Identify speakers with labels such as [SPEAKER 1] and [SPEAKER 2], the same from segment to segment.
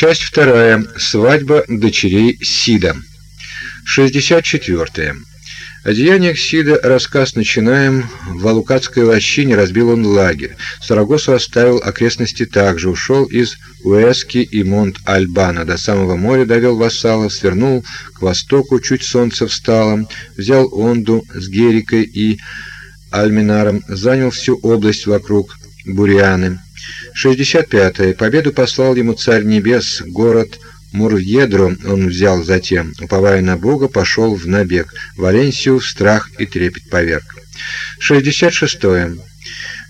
[SPEAKER 1] Часть вторая. Свадьба дочерей Сида. 64. О деяниях Сида рассказ начинаем. В Алукатской лощине разбил он лагерь. Сарагосу оставил окрестности также. Ушел из Уэски и Монт-Альбана. До самого моря довел вассалов, свернул к востоку, чуть солнце встало. Взял Онду с Герикой и Альминаром. Занял всю область вокруг Бурианы. 65. -е. Победу послал ему царь небес, город Мурьедро он взял затем, уповая на Бога, пошел в набег, Валенсию в страх и трепет поверг. 66. -е.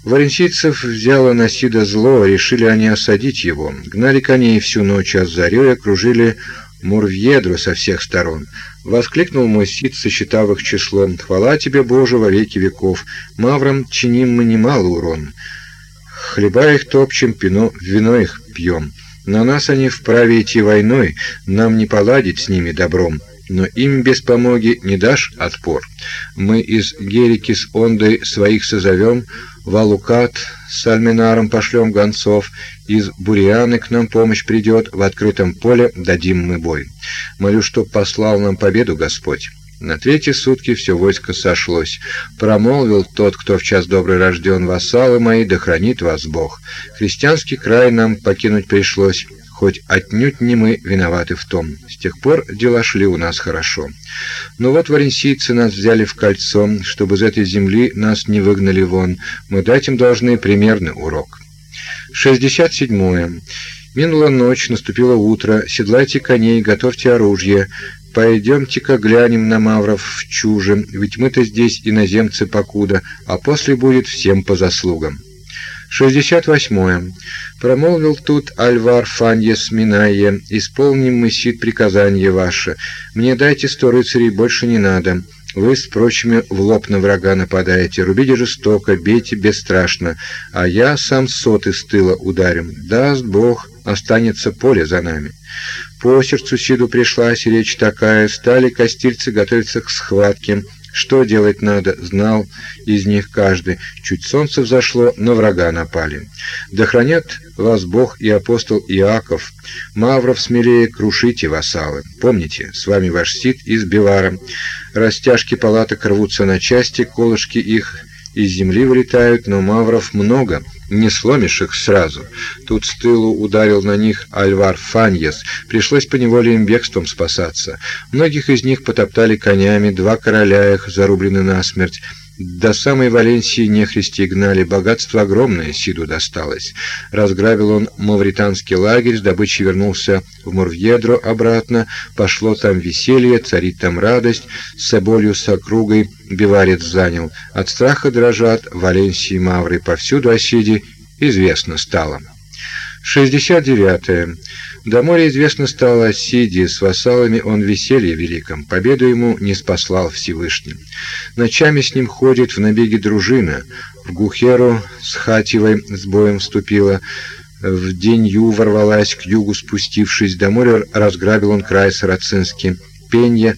[SPEAKER 1] Валенсийцев взяло на Сида зло, решили они осадить его. Гнали коней всю ночь, а с зарей окружили Мурвьедру со всех сторон. Воскликнул мой Сид, сосчитав их числом. «Хвала тебе, Боже, во веки веков! Маврам чиним мы немало урон. Хлеба их топчем, пино, вино их пьем». На нас они вправе идти войной, нам не поладить с ними добром, но им без помоги не дашь отпор. Мы из Герики с Ондой своих созовем, в Алукат с Альминаром пошлем гонцов, из Бурианы к нам помощь придет, в открытом поле дадим мы бой. Молю, чтоб послал нам победу Господь. На третьи сутки все войско сошлось. Промолвил тот, кто в час добрый рожден, вассалы мои, да хранит вас Бог. Христианский край нам покинуть пришлось, хоть отнюдь не мы виноваты в том. С тех пор дела шли у нас хорошо. Но вот варенсийцы нас взяли в кольцо, чтобы из этой земли нас не выгнали вон. Мы дать им должны примерный урок. 67. -е. Минула ночь, наступило утро. Седлайте коней, готовьте оружие. Пойдемте-ка глянем на мавров в чуже, ведь мы-то здесь иноземцы покуда, а после будет всем по заслугам. 68. Промолвил тут Альвар Фаньес Минайе, исполним мы, Сид, приказание ваше. Мне дайте сто рыцарей, больше не надо. Вы с прочими в лоб на врага нападаете, рубите жестоко, бейте бесстрашно, а я сам-сотый с тыла ударим. Даст Бог, останется поле за нами. По сердцу Сиду пришлась речь такая, стали костильцы готовиться к схватке. Что делать надо, знал из них каждый. Чуть солнце взошло, на врага напали. Да хранят вас Бог и апостол Иаков. Мавров смелее крушите вассалы. Помните, с вами ваш Сид из Белара. Растяжки палаток рвутся на части, колышки их из земли вылетают, но мавров много, не сломишь их сразу. Тут с тылу ударил на них Альвар Фаньес, пришлось по неволе им бегством спасаться. Многих из них потоптали конями, два короля их зарублены насмерть. До самой Валенсии нехристи гнали, богатство огромное Сиду досталось. Разграбил он мавританский лагерь, с добычей вернулся в Мурвьедро обратно, пошло там веселье, царит там радость, с соболью с округой биварец занял. От страха дрожат Валенсии мавры, повсюду оседи известно стало. 69. -е. До моря известно стало о Сиде, с вассалами он веселье великом, победу ему не спаслал Всевышний. Ночами с ним ходит в набеги дружина, в Гухеру с Хативой с боем вступила, в Денью ворвалась к югу, спустившись до моря, разграбил он край сарацинский, Пенья,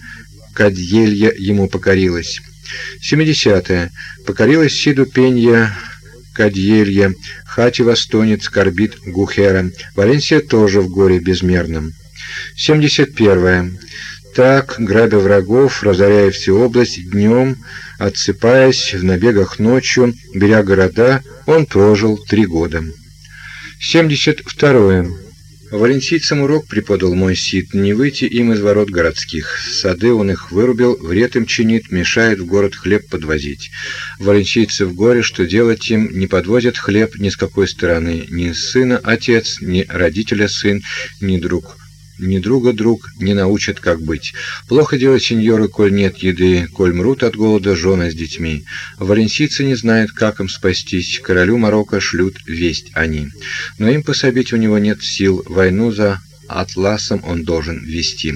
[SPEAKER 1] Кадьелья ему покорилась. 70. -е. Покорилась Сиду Пенья, Кадьелья, Хатива стонет, скорбит Гухера. Валенсия тоже в горе безмерном. 71. Так, грабя врагов, разоряя всю область днем, отсыпаясь в набегах ночью, беря города, он прожил три года. 72. Валенсийцам урок преподал мой Сид, не выйти им из ворот городских. Сады он их вырубил, вред им чинит, мешает в город хлеб подвозить. Валенсийцы в горе, что делать им, не подвозят хлеб ни с какой стороны, ни сына отец, ни родителя сын, ни друг ни друга друг не научат, как быть. Плохо делать сеньоры, коль нет еды, коль мрут от голода жены с детьми. Валенсийцы не знают, как им спастись. Королю Марокко шлют весть они. Но им пособить у него нет сил. Войну за Атласом он должен вести.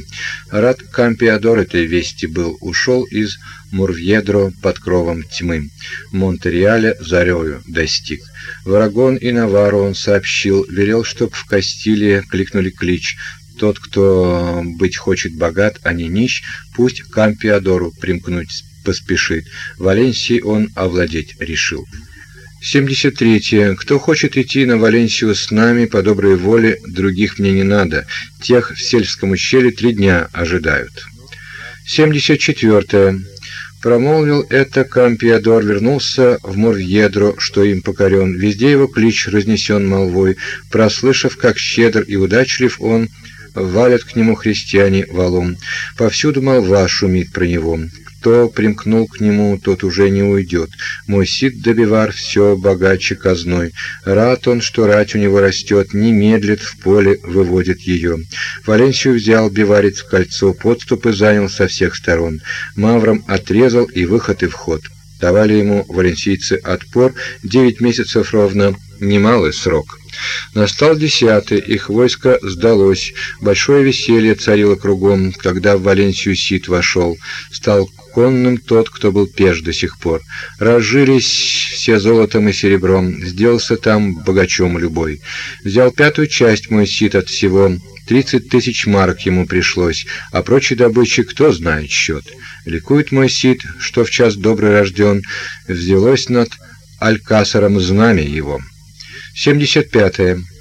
[SPEAKER 1] Рад Кампиадор этой вести был, ушел из Мурвьедро под кровом тьмы. Монтереаля зарею достиг. В Арагон и Навару он сообщил, велел, чтоб в Кастилии кликнули клич. Тот, кто быть хочет богат, а не нищ, пусть к Кампиадору примкнуть поспешит. Валенсией он овладеть решил. 73. -е. Кто хочет идти на Валенсию с нами по доброй воле, других мне не надо. Тех в сельском ущелье три дня ожидают. 74. -е. Промолвил это Кампиадор, вернулся в Мурвьедро, что им покорен. Везде его клич разнесен молвой, прослышав, как щедр и удачлив он, валят к нему христиане валом. Повсюду молва шумит про него. Кто примкнул к нему, тот уже не уйдет. Мой Сид Добивар все богаче казной. Рад он, что рать у него растет, не медлит, в поле выводит ее. Валенсию взял Биварец в кольцо, подступы занял со всех сторон. Мавром отрезал и выход, и вход. Давали ему валенсийцы отпор девять месяцев ровно, немалый срок. Настал десятый, их войско сдалось. Большое веселье царило кругом, когда в Валенсию Сид вошел. Стал конным тот, кто был пеш до сих пор. Разжились все золотом и серебром, сделался там богачом любой. Взял пятую часть мой Сид от всего, тридцать тысяч марок ему пришлось, а прочей добычи кто знает счет. Ликует мой Сид, что в час добрый рожден, взялось над Алькасаром знамя его. 75. -е.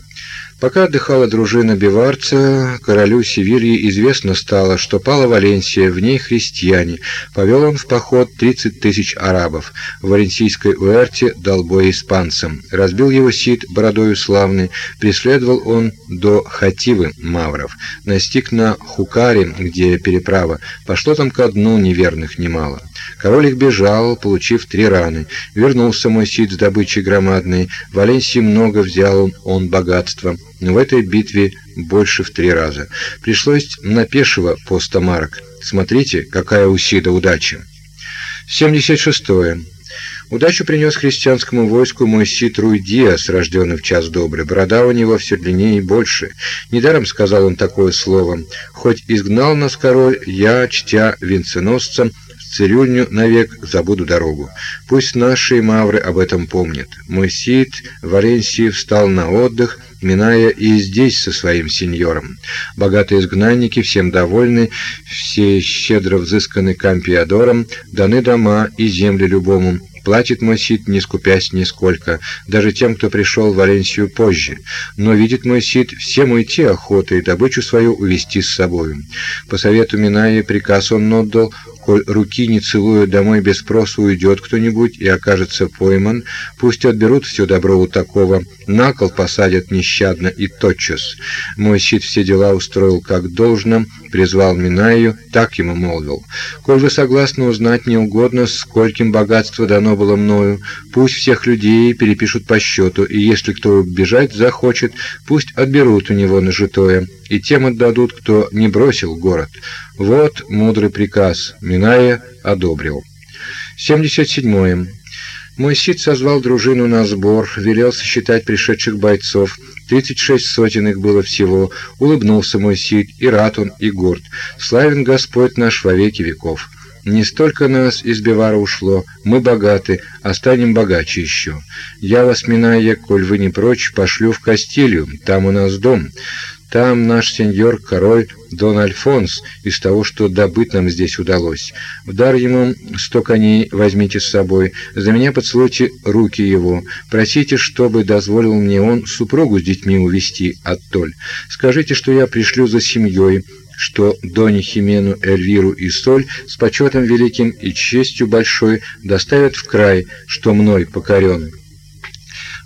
[SPEAKER 1] Пока отдыхала дружина биварца, королю Севильи известно стало, что пала Валенсия, в ней христиане. Повел он в поход 30 тысяч арабов. В валенсийской Уэрте дал бой испанцам. Разбил его Сид бородою славный, преследовал он до Хативы мавров. Настиг на Хукаре, где переправа. Пошло там ко дну неверных немало. Король их бежал, получив три раны. Вернулся мой Сид с добычей громадной. В Валенсии много взял он богатства в этой битве больше в три раза. Пришлось на пешего по 100 марок. Смотрите, какая у Сида удача. 76. -е. Удачу принес христианскому войску мой Сид Руй Диас, рожденный в час добрый. Борода у него все длиннее и больше. Недаром сказал он такое слово. «Хоть изгнал нас король, я, чтя цирюльню навек забуду дорогу. Пусть наши мавры об этом помнят. Мой в Валенсии встал на отдых, миная и здесь со своим сеньором. Богатые изгнанники всем довольны, все щедро взысканы кампиадором, даны дома и земли любому. Платит мой Сид, не скупясь нисколько, даже тем, кто пришел в Валенсию позже. Но видит мой Сид всем уйти охотой, добычу свою увести с собою. По совету Миная приказ он отдал, коль руки не целуя домой без спросу уйдет кто-нибудь и окажется пойман, пусть отберут все добро у такого, на кол посадят нещадно и тотчас. Мой Сид все дела устроил как должно, призвал Минаю, так ему молвил. Коль вы согласны узнать не угодно, скольким богатство дано было мною, пусть всех людей перепишут по счету, и если кто бежать захочет, пусть отберут у него нажитое и тем отдадут, кто не бросил город. Вот мудрый приказ. Миная одобрил. 77. -е. Мой Сид созвал дружину на сбор, велел сосчитать пришедших бойцов. 36 сотен их было всего. Улыбнулся мой Сид, и рад он, и горд. Славен Господь наш во веки веков. Не столько нас из Бивара ушло, мы богаты, а станем богаче еще. Я вас, Миная, коль вы не прочь, пошлю в Кастилью, там у нас дом. Там наш сеньор король Дон Альфонс из того, что добыть нам здесь удалось. В дар ему сто коней возьмите с собой. За меня поцелуйте руки его. Просите, чтобы дозволил мне он супругу с детьми увести оттоль. Скажите, что я пришлю за семьей, что Доне Химену, Эльвиру и Соль с почетом великим и честью большой доставят в край, что мной покорен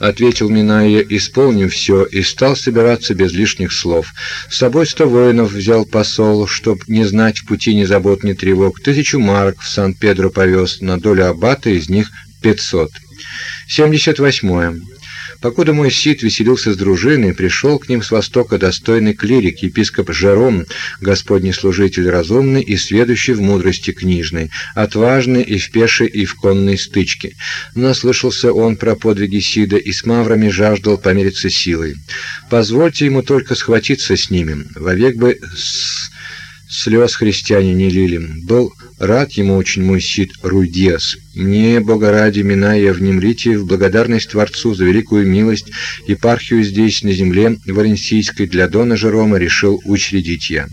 [SPEAKER 1] ответил Миная, исполнив все, и стал собираться без лишних слов. С собой сто воинов взял посол, чтоб не знать пути ни забот, ни тревог. Тысячу марок в Сан-Педро повез, на долю аббата из них пятьсот. Семьдесят восьмое. Покуда мой Сид веселился с дружиной, пришел к ним с востока достойный клирик, епископ Жером, господний служитель разумный и сведущий в мудрости книжной, отважный и в пешей, и в конной стычке. Наслышался он про подвиги Сида и с маврами жаждал помериться силой. Позвольте ему только схватиться с ними, вовек бы с слез христиане не лили. Был рад ему очень мой Сид Руйдиас. Мне, Бога ради, Миная, внемлите в благодарность Творцу за великую милость епархию здесь, на земле Валенсийской, для Дона Жерома решил учредить я.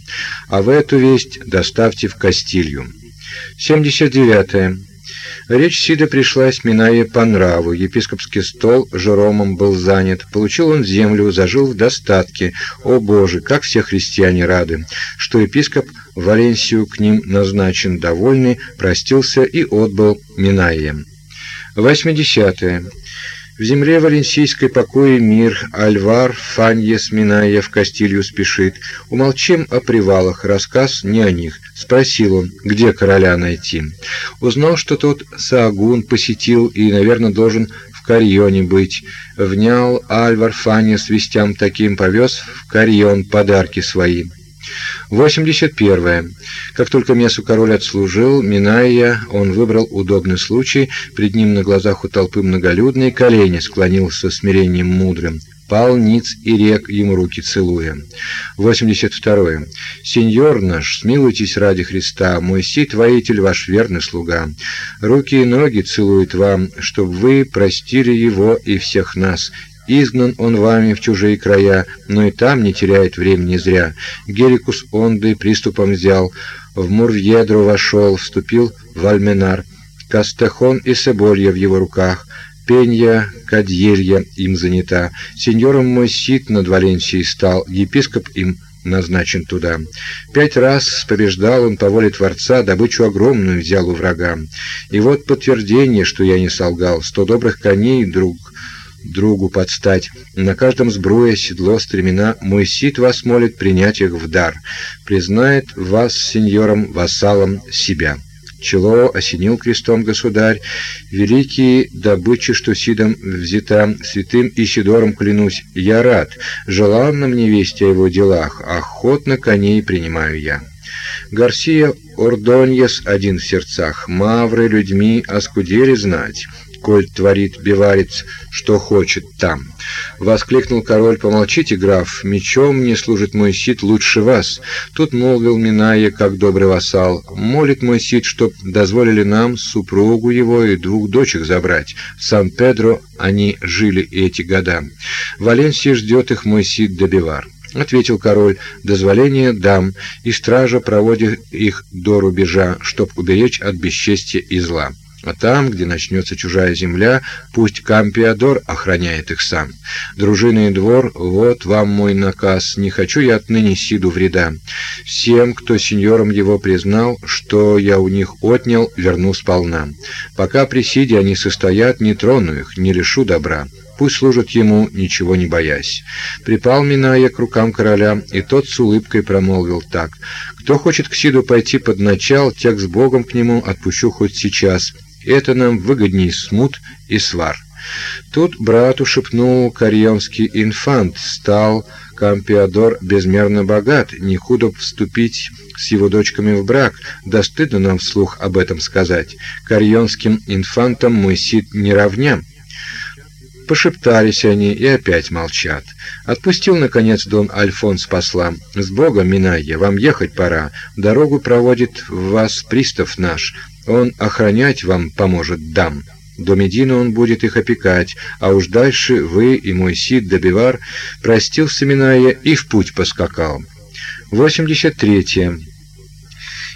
[SPEAKER 1] А в эту весть доставьте в Кастилью. 79. -е. Речь Сида пришлась Минае по нраву. Епископский стол Жеромом был занят. Получил он землю, зажил в достатке. О Боже, как все христиане рады, что епископ Валенсию к ним назначен, довольный, простился и отбыл Минае. 80. -е. В земле валенсийской покое мир, Альвар, Фаньес, Минаев, Кастилью спешит. Умолчим о привалах, рассказ не о них. Спросил он, где короля найти. Узнал, что тот Саагун посетил и, наверное, должен в Карьоне быть. Внял Альвар Фаньес вестям таким, повез в Карьон подарки свои. 81. Как только Месу король отслужил, Миная, он выбрал удобный случай, пред ним на глазах у толпы многолюдной колени склонился смирением мудрым, пал ниц и рек ему руки целуя. 82. Сеньор наш, смилуйтесь ради Христа, мой сит воитель ваш верный слуга. Руки и ноги целует вам, чтоб вы простили его и всех нас, Изгнан он вами в чужие края, но и там не теряет времени зря. Герикус Онды приступом взял, в Мурвьедру вошел, вступил в Альменар. Кастехон и Себолья в его руках, Пенья, Кадьелья им занята. Сеньором мой Сид над Валенсией стал, епископ им назначен туда. Пять раз побеждал он по воле Творца, добычу огромную взял у врага. И вот подтверждение, что я не солгал. Сто добрых коней, друг, другу подстать. На каждом сбруе, седло, стремена, мой сит вас молит принять их в дар. Признает вас сеньором, вассалом себя. Чело осенил крестом государь, великие добычи, что сидом взята, святым Исидором клянусь, я рад, желанно мне весть о его делах, охотно коней принимаю я. Гарсия Ордоньес один в сердцах, мавры людьми оскудели знать коль творит биварец, что хочет там. Воскликнул король: "Помолчите, граф, мечом мне служит мой сит лучше вас". Тут молвил Миная, как добрый вассал: "Молит мой сит, чтоб дозволили нам супругу его и двух дочек забрать. В Сан-Педро они жили эти года. Валенсия ждет их мой сит до Бивар". Ответил король: "Дозволение дам, и стража проводит их до рубежа, чтоб уберечь от бесчестия и зла". А там, где начнется чужая земля, пусть Кампиадор охраняет их сам. Дружина и двор, вот вам мой наказ. Не хочу я отныне Сиду вреда. Всем, кто сеньором его признал, что я у них отнял, верну сполна. Пока при Сиде они состоят, не трону их, не лишу добра. Пусть служат ему, ничего не боясь. Припал Миная к рукам короля, и тот с улыбкой промолвил так: "Кто хочет к Сиду пойти под начал, тех с Богом к нему отпущу хоть сейчас. Это нам выгодней смут и свар. Тут брату шепнул карьонский инфант, стал Кампиадор безмерно богат, не худо вступить с его дочками в брак, да стыдно нам вслух об этом сказать. Карьонским инфантам мой сид не равня. Пошептались они и опять молчат. Отпустил наконец Дон Альфонс посла. С Богом, Минайя, вам ехать пора. Дорогу проводит вас пристав наш. Он охранять вам поможет дам. До Медины он будет их опекать, а уж дальше вы и мой Сид Добивар простился Миная и в путь поскакал. 83. -е.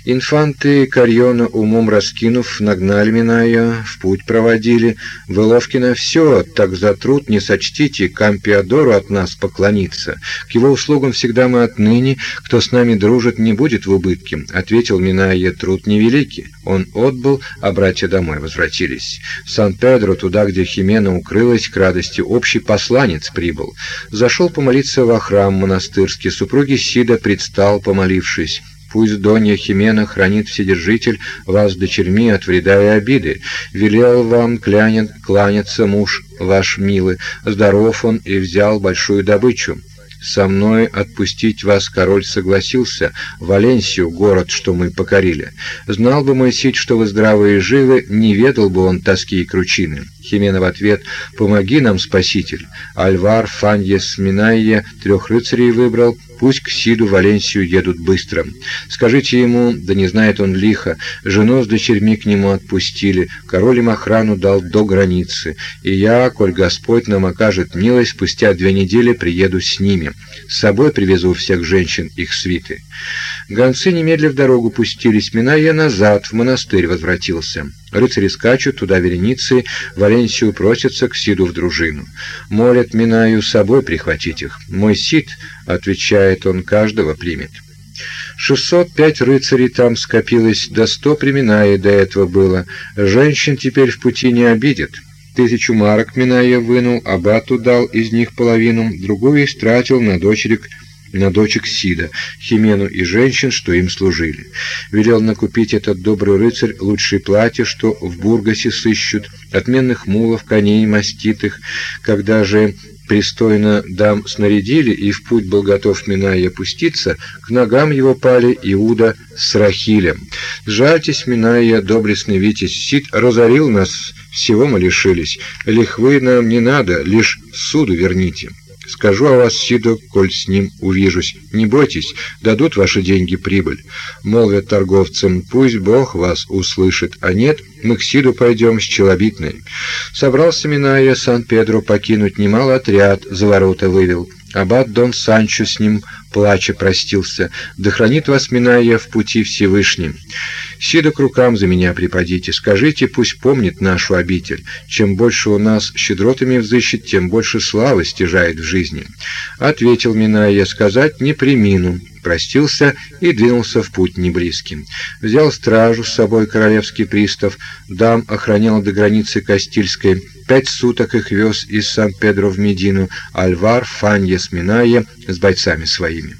[SPEAKER 1] Инфанты Карьона умом раскинув, нагнали Миная, в путь проводили. Выловки на все, так за труд не сочтите, Кампиадору от нас поклониться. К его услугам всегда мы отныне, кто с нами дружит, не будет в убытке, ответил Миная, труд невеликий. Он отбыл, а братья домой возвратились. В Сан-Педро, туда, где Химена укрылась, к радости общий посланец прибыл. Зашел помолиться во храм монастырский, супруги Сида предстал, помолившись. Пусть Донья Химена хранит Вседержитель вас дочерьми от вреда и обиды. Велел вам клянет, кланяться муж ваш милый. Здоров он и взял большую добычу. Со мной отпустить вас король согласился, Валенсию, город, что мы покорили. Знал бы мой сить, что вы здравы и живы, не ведал бы он тоски и кручины. Химена в ответ «Помоги нам, спаситель». Альвар, Фаньес, Минайе трех рыцарей выбрал, Пусть к Сиду Валенсию едут быстро. Скажите ему, да не знает он лихо, жену с дочерьми к нему отпустили, король им охрану дал до границы, и я, коль Господь нам окажет милость, спустя две недели приеду с ними. С собой привезу всех женщин их свиты. Гонцы немедля в дорогу пустились, миная назад, в монастырь возвратился. Рыцари скачут туда вереницей, Валенсию просятся к Сиду в дружину. Молят Минаю с собой прихватить их. Мой Сид, отвечает он, каждого примет. Шестьсот пять рыцарей там скопилось, до сто племена до этого было. Женщин теперь в пути не обидят. Тысячу марок Миная вынул, абату дал из них половину, другую истратил на дочерик на дочек Сида, Химену и женщин, что им служили. Велел накупить этот добрый рыцарь лучшие платья, что в Бургасе сыщут, отменных мулов, коней маститых, когда же пристойно дам снарядили, и в путь был готов Минай опуститься, к ногам его пали Иуда с Рахилем. «Жальтесь, Миная, доблестный Витязь, Сид разорил нас, всего мы лишились. Лихвы нам не надо, лишь суду верните». Скажу о вас Сидо, коль с ним увижусь. Не бойтесь, дадут ваши деньги прибыль. Молвят торговцам, пусть Бог вас услышит, а нет, мы к Сиду пойдем с челобитной. Собрался Миная Сан-Педро покинуть немало отряд, за ворота вывел. Аббат Дон Санчо с ним плача простился. Да хранит вас Миная в пути Всевышним. Сида к рукам за меня припадите, скажите, пусть помнит нашу обитель. Чем больше у нас щедротами взыщет, тем больше славы стяжает в жизни. Ответил Миная, сказать не примину простился и двинулся в путь неблизким. Взял стражу с собой королевский пристав, дам охранял до границы Кастильской, пять суток их вез из Сан-Педро в Медину Альвар Фаньес Миная с бойцами своими.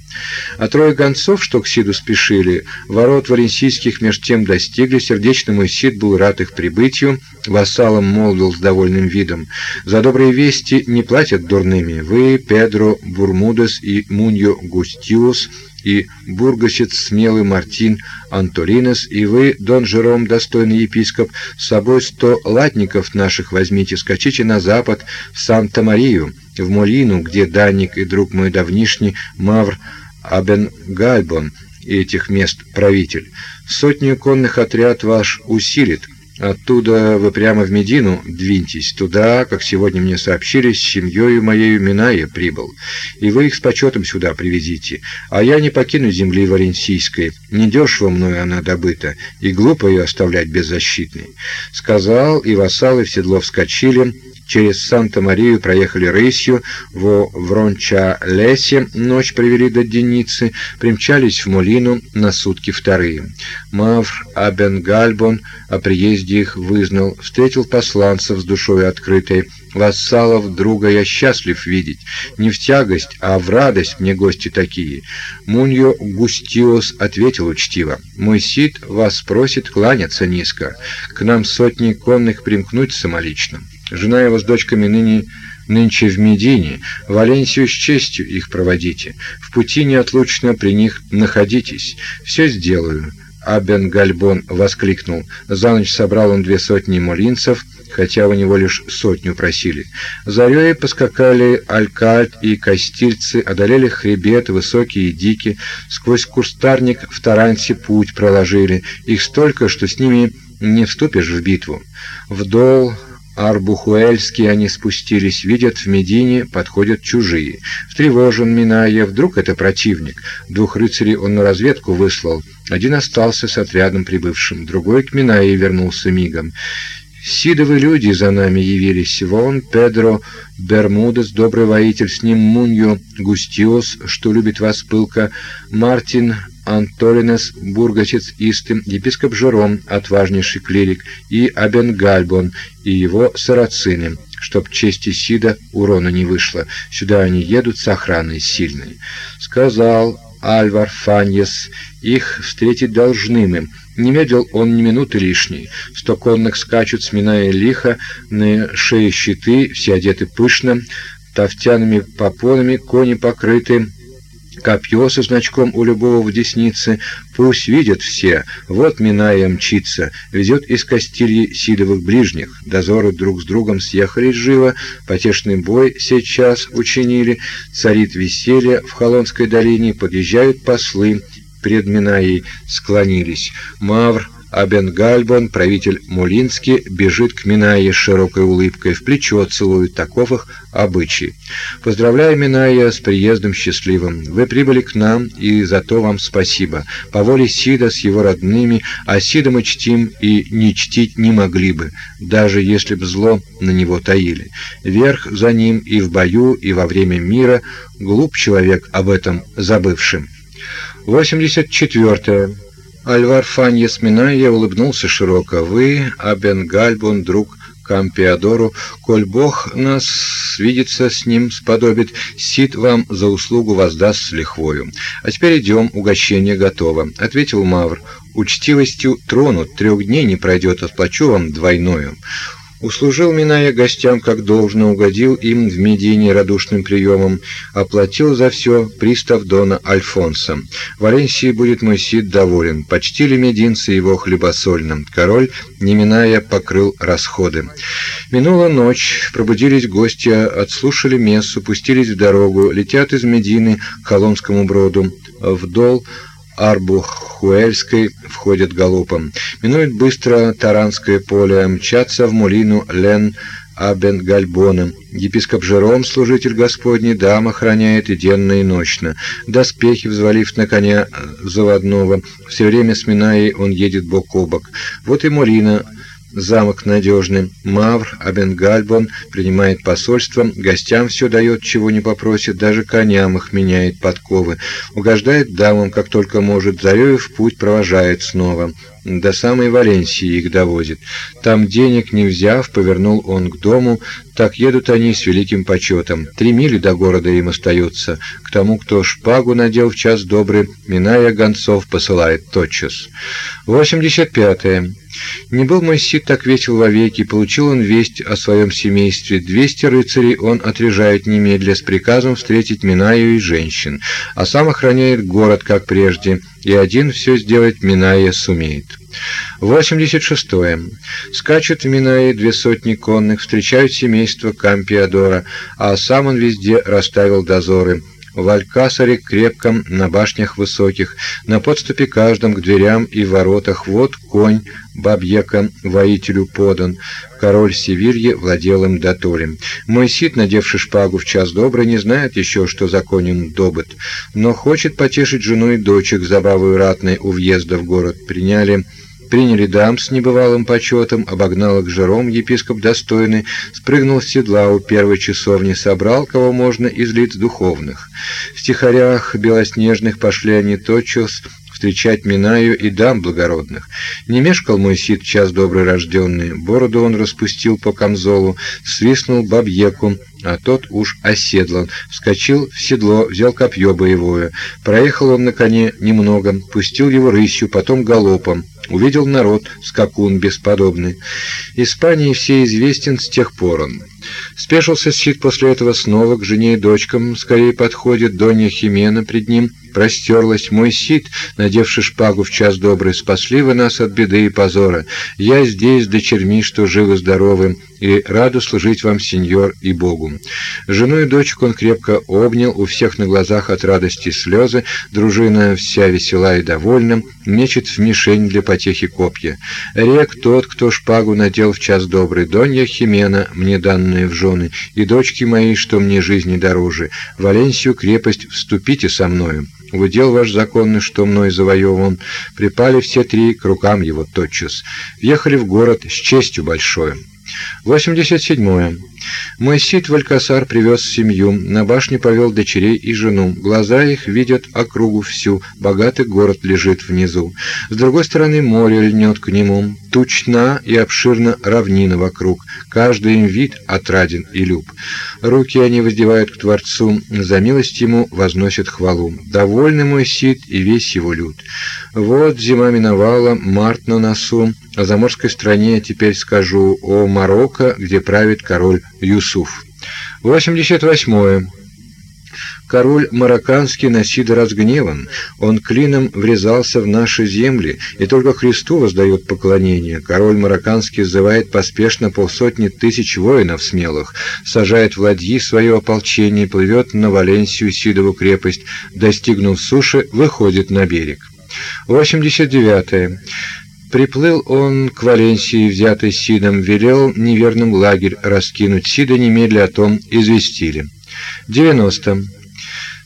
[SPEAKER 1] А трое гонцов, что к Сиду спешили, ворот валенсийских меж тем достигли, сердечный мой Сид был рад их прибытию, вассалам молвил с довольным видом, «За добрые вести не платят дурными, вы, Педро Бурмудес и Муньо Густиус, и бургосец смелый Мартин Антолинес, и вы, Дон Жером, достойный епископ, с собой сто латников наших возьмите, скачите на запад, в Санта-Марию, в Молину, где данник и друг мой давнишний Мавр Абен Гальбон, этих мест правитель. Сотню конных отряд ваш усилит, Оттуда вы прямо в Медину двиньтесь, туда, как сегодня мне сообщили, с семьей моей Миная прибыл. И вы их с почетом сюда привезите. А я не покину земли Валенсийской. Недешево мною она добыта, и глупо ее оставлять беззащитной. Сказал, и вассалы в седло вскочили, через Санта-Марию проехали рысью, во Вронча-Лесе ночь провели до Деницы, примчались в Молину на сутки вторые. Мавр Абенгальбон о приезде их вызнал, встретил посланцев с душой открытой, Вассалов друга я счастлив видеть, не в тягость, а в радость мне гости такие. Муньо Густиос ответил учтиво: "Мой сид вас просит кланяться низко, к нам сотни конных примкнуть самолично". Жена его с дочками ныне нынче в Медине, Валенсию с честью их проводите. В пути неотлучно при них находитесь. Все сделаю. Абен Гальбон воскликнул. За ночь собрал он две сотни молинцев, хотя у него лишь сотню просили. Зарёй поскакали Алькальт и Костильцы, одолели хребет высокий и дикий, сквозь кустарник в Тарансе путь проложили. Их столько, что с ними не вступишь в битву. Вдол Арбухуэльские они спустились, видят в Медине, подходят чужие. Встревожен Миная, вдруг это противник. Двух рыцарей он на разведку выслал. Один остался с отрядом прибывшим, другой к Минае вернулся мигом. Сидовы люди за нами явились. Вон Педро Бермудес, добрый воитель, с ним Муньо Густиос, что любит вас пылко, Мартин Антолинес, бургосец Истым, епископ Жером, отважнейший клирик, и Абен Гальбон, и его сарацины, чтоб чести Сида урона не вышло. Сюда они едут с охраной сильной. Сказал Альвар Фаньес, их встретить должным им. Не медлил он ни минуты лишней. Сто конных скачут, сминая лихо, на шее щиты, все одеты пышно, тафтяными попонами, кони покрыты копье со значком у любого в деснице, пусть видят все, вот Миная мчится, везет из Кастильи сидовых ближних, дозоры друг с другом съехались живо, потешный бой сейчас учинили, царит веселье в Холонской долине, подъезжают послы, пред Минаей склонились, Мавр а Бенгальбон, правитель Мулинский, бежит к Минае с широкой улыбкой, в плечо целует, таков их обычай. Поздравляю, Миная, с приездом счастливым. Вы прибыли к нам, и за то вам спасибо. По воле Сида с его родными, а Сида мы чтим и не чтить не могли бы, даже если б зло на него таили. Верх за ним и в бою, и во время мира, глуп человек об этом забывшим. 84. -е. Альвар Фаньес Минайя улыбнулся широко. «Вы, Абенгальбун, друг Кампиадору, коль Бог нас видится с ним сподобит, сит вам за услугу воздаст с лихвою. А теперь идем, угощение готово», — ответил Мавр. «Учтивостью тронут, трех дней не пройдет, отплачу вам двойную». Услужил Миная гостям, как должно, угодил им в Медине радушным приемом, оплатил за все пристав Дона Альфонса. Валенсии будет мой сид доволен, почтили мединцы его хлебосольным. Король, не миная, покрыл расходы. Минула ночь, пробудились гости, отслушали мессу, пустились в дорогу, летят из Медины к Холомскому броду, вдол Арбухуэльской входят галопом. Минуют быстро Таранское поле, мчатся в Мулину Лен Абенгальбоном. Епископ Жером, служитель Господний, дам охраняет и денно, и ночно. Доспехи, взвалив на коня заводного, все время с Минаей он едет бок о бок. Вот и Мурина замок надежный. Мавр Абенгальбон принимает посольство, гостям все дает, чего не попросит, даже коням их меняет подковы. Угождает дамам, как только может, зарею в путь провожает снова. До самой Валенсии их довозит. Там денег не взяв, повернул он к дому, так едут они с великим почетом. Три мили до города им остается. К тому, кто шпагу надел в час добрый, миная гонцов, посылает тотчас. 85. -е. Не был мой Сид так весел вовеки, получил он весть о своем семействе. Двести рыцарей он отряжает немедля с приказом встретить Минаю и женщин, а сам охраняет город, как прежде, и один все сделать Миная сумеет. 86. -е. Скачут в Минае две сотни конных, встречают семейство Кампиадора, а сам он везде расставил дозоры – в Алькасаре крепком, на башнях высоких, на подступе каждом к дверям и воротах, вот конь Бабьека воителю подан, король Севильи владел им доторем. Мой сит, надевший шпагу в час добрый, не знает еще, что законен добыт, но хочет потешить жену и дочек забавой ратной у въезда в город. Приняли приняли дам с небывалым почетом, обогнал их жиром епископ достойный, спрыгнул с седла у первой часовни, собрал, кого можно из лиц духовных. В стихарях белоснежных пошли они тотчас встречать Минаю и дам благородных. Не мешкал мой сид час добрый рожденный, бороду он распустил по камзолу, свистнул бабьеку, а тот уж оседлан, вскочил в седло, взял копье боевое. Проехал он на коне немного, пустил его рысью, потом галопом. Увидел народ, скакун бесподобный. Испании все известен с тех пор он. Спешился Сид после этого снова к жене и дочкам, скорее подходит Донья Химена пред ним, простерлась. «Мой Сид, надевший шпагу в час добрый, спасли вы нас от беды и позора. Я здесь с дочерьми, что живы-здоровы, и раду служить вам, сеньор и Богу». Жену и дочек он крепко обнял, у всех на глазах от радости слезы, дружина вся весела и довольна, мечет в мишень для потехи копья. Рек тот, кто шпагу надел в час добрый, Донья Химена, мне данная в жены, и дочки мои, что мне жизни дороже, Валенсию крепость вступите со мною. В удел ваш законный, что мной завоеван, припали все три к рукам его тотчас. Въехали в город с честью большой. 87. -е. Мой сит Валькасар привез семью, на башне повел дочерей и жену. Глаза их видят округу всю, богатый город лежит внизу. С другой стороны море льнет к нему, тучна и обширна равнина вокруг, каждый им вид отраден и люб. Руки они воздевают к Творцу, за милость ему возносят хвалу. Довольный мой сит и весь его люд. Вот зима миновала, март на носу, о заморской стране теперь скажу, о Марокко, где правит король Юсуф. 88. -е. Король марокканский на Сида разгневан, он клином врезался в наши земли и только Христу воздает поклонение. Король марокканский зывает поспешно полсотни тысяч воинов смелых, сажает в ладьи свое ополчение, плывет на Валенсию Сидову крепость, достигнув суши, выходит на берег. 89. -е. Приплыл он к Валенсии, взятый Сидом, велел неверным лагерь раскинуть. Сида немедля о том известили. 90.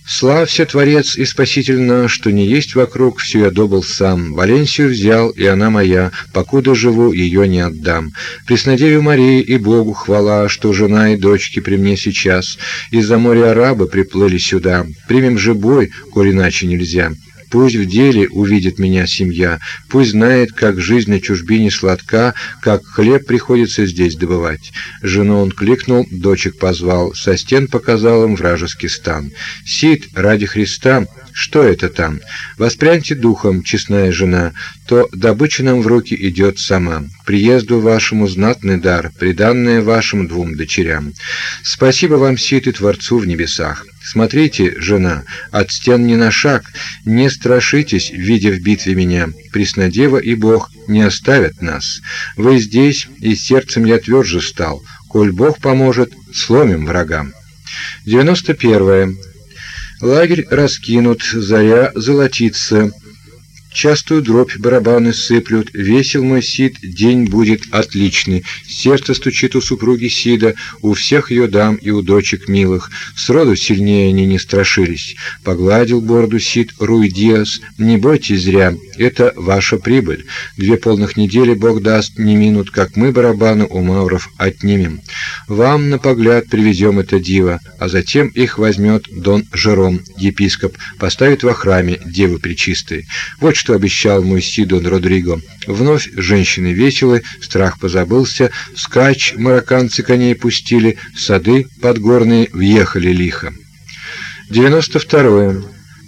[SPEAKER 1] Славься, Творец и Спаситель наш, что не есть вокруг, все я добыл сам. Валенсию взял, и она моя, покуда живу, ее не отдам. Преснодеве Марии и Богу хвала, что жена и дочки при мне сейчас. Из-за моря арабы приплыли сюда. Примем же бой, коль иначе нельзя. Пусть в деле увидит меня семья, пусть знает, как жизнь на чужбине сладка, как хлеб приходится здесь добывать. Жену он кликнул, дочек позвал, со стен показал им вражеский стан. Сид, ради Христа, что это там? Воспряньте духом, честная жена, то добыча нам в руки идет сама. Приезду вашему знатный дар, приданное вашим двум дочерям. Спасибо вам, Сид и Творцу в небесах. Смотрите, жена, от стен не на шаг, не страшитесь, видя в битве меня. Преснодева и Бог не оставят нас. Вы здесь, и сердцем я тверже стал. Коль Бог поможет, сломим врагам. 91. Лагерь раскинут, заря золотится. Частую дробь барабаны сыплют, весел мой Сид, день будет отличный. Сердце стучит у супруги Сида, у всех ее дам и у дочек милых. Сроду сильнее они не страшились. Погладил бороду Сид Руй Диас. Не бойтесь зря, это ваша прибыль. Две полных недели Бог даст, не минут, как мы барабаны у мавров отнимем. Вам на погляд привезем это диво, а затем их возьмет Дон Жером, епископ, поставит во храме Девы Пречистой. Вот что обещал мой Сидон Родриго. Вновь женщины веселы, страх позабылся, скач марокканцы коней пустили, сады подгорные въехали лихо. 92. -е.